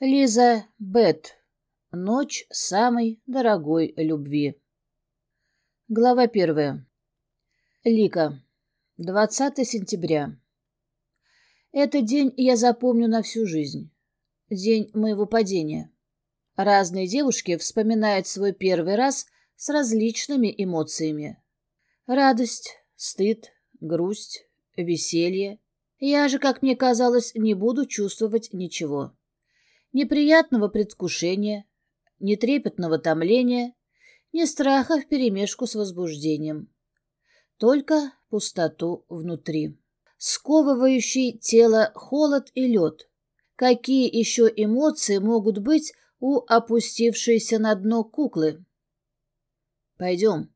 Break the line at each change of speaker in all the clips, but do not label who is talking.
Лиза Бет. Ночь самой дорогой любви. Глава первая. Лика. 20 сентября. Этот день я запомню на всю жизнь. День моего падения. Разные девушки вспоминают свой первый раз с различными эмоциями. Радость, стыд, грусть, веселье. Я же, как мне казалось, не буду чувствовать ничего ни приятного предвкушения, ни трепетного томления, ни страха вперемешку с возбуждением. Только пустоту внутри. Сковывающий тело холод и лед. Какие еще эмоции могут быть у опустившейся на дно куклы? «Пойдем».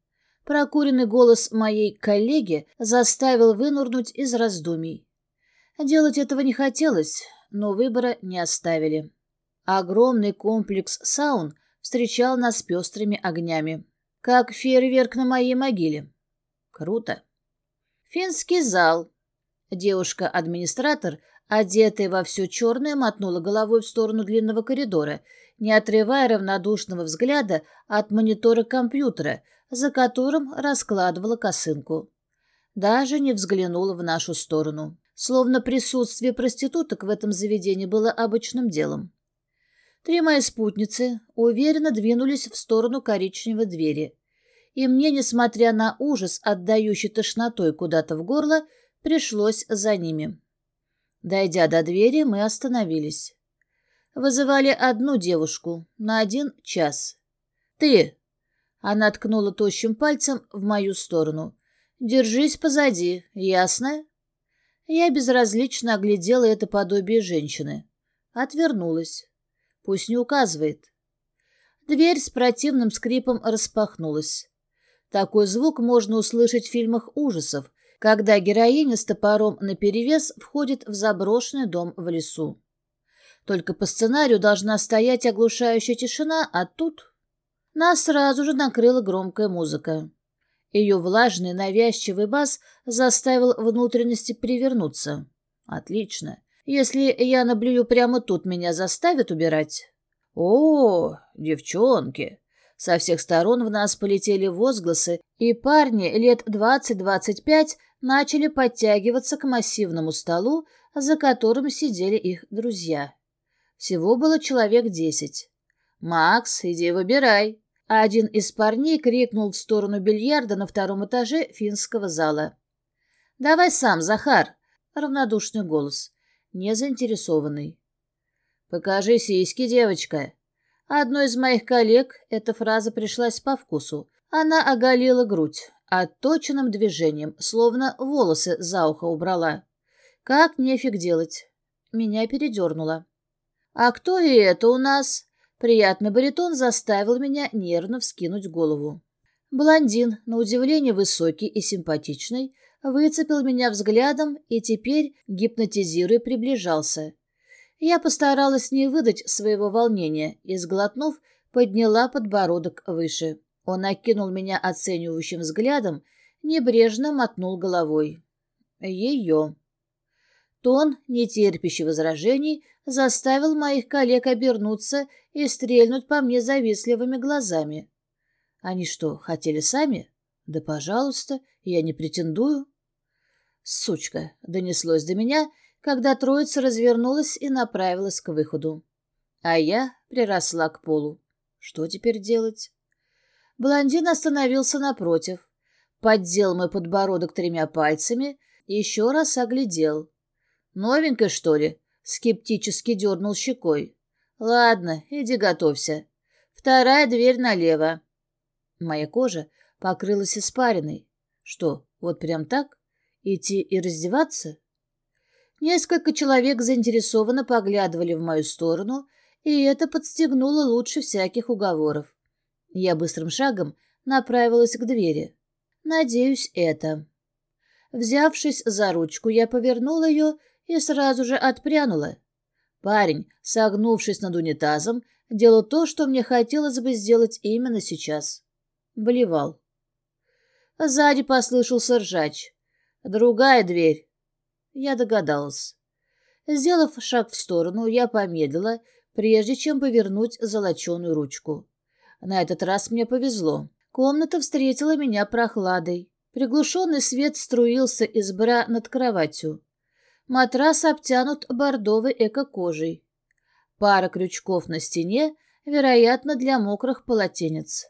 Прокуренный голос моей коллеги заставил вынурнуть из раздумий. Делать этого не хотелось, но выбора не оставили. Огромный комплекс саун встречал нас пестрыми огнями. Как фейерверк на моей могиле. Круто. Финский зал. Девушка-администратор, одетая во все черное, мотнула головой в сторону длинного коридора, не отрывая равнодушного взгляда от монитора компьютера, за которым раскладывала косынку. Даже не взглянула в нашу сторону. Словно присутствие проституток в этом заведении было обычным делом. Три мои спутницы уверенно двинулись в сторону коричневой двери, и мне, несмотря на ужас, отдающий тошнотой куда-то в горло, пришлось за ними. Дойдя до двери, мы остановились. Вызывали одну девушку на один час. «Ты!» — она ткнула тощим пальцем в мою сторону. «Держись позади, ясно?» Я безразлично оглядела это подобие женщины. Отвернулась. Пусть не указывает. Дверь с противным скрипом распахнулась. Такой звук можно услышать в фильмах ужасов, когда героиня с топором наперевес входит в заброшенный дом в лесу. Только по сценарию должна стоять оглушающая тишина, а тут... Нас сразу же накрыла громкая музыка. Ее влажный навязчивый бас заставил внутренности перевернуться. Отлично. Если я наблюю прямо тут, меня заставят убирать? О, девчонки! Со всех сторон в нас полетели возгласы, и парни лет двадцать-двадцать пять начали подтягиваться к массивному столу, за которым сидели их друзья. Всего было человек десять. «Макс, иди выбирай!» Один из парней крикнул в сторону бильярда на втором этаже финского зала. «Давай сам, Захар!» — равнодушный голос незаинтересованный. «Покажи сиськи, девочка». Одной из моих коллег эта фраза пришлась по вкусу. Она оголила грудь, отточенным движением, словно волосы за ухо убрала. Как нефиг делать. Меня передернуло. «А кто и это у нас?» Приятный баритон заставил меня нервно вскинуть голову. Блондин, на удивление высокий и симпатичный, выцепил меня взглядом и теперь, гипнотизируя, приближался. Я постаралась не выдать своего волнения и, сглотнув, подняла подбородок выше. Он окинул меня оценивающим взглядом, небрежно мотнул головой. Ее. Тон, нетерпящий возражений, заставил моих коллег обернуться и стрельнуть по мне завистливыми глазами. Они что, хотели сами? Да, пожалуйста, я не претендую. Сучка, донеслось до меня, когда троица развернулась и направилась к выходу. А я приросла к полу. Что теперь делать? Блондин остановился напротив, поддел мой подбородок тремя пальцами и еще раз оглядел. «Новенькая, что ли?» — скептически дернул щекой. «Ладно, иди готовься. Вторая дверь налево». Моя кожа покрылась испариной. Что, вот прям так? Идти и раздеваться? Несколько человек заинтересованно поглядывали в мою сторону, и это подстегнуло лучше всяких уговоров. Я быстрым шагом направилась к двери. Надеюсь, это. Взявшись за ручку, я повернула ее и сразу же отпрянула. Парень, согнувшись над унитазом, делал то, что мне хотелось бы сделать именно сейчас. Блевал. Сзади послышался ржач. «Другая дверь». Я догадалась. Сделав шаг в сторону, я помедлила, прежде чем повернуть золоченую ручку. На этот раз мне повезло. Комната встретила меня прохладой. Приглушенный свет струился из бра над кроватью. Матрас обтянут бордовой эко-кожей. Пара крючков на стене, вероятно, для мокрых полотенец.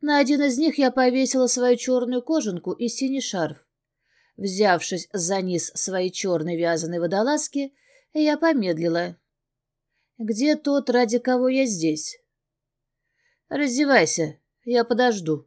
На один из них я повесила свою черную кожанку и синий шарф. Взявшись за низ своей черной вязаной водолазки, я помедлила. «Где тот, ради кого я здесь?» «Раздевайся, я подожду».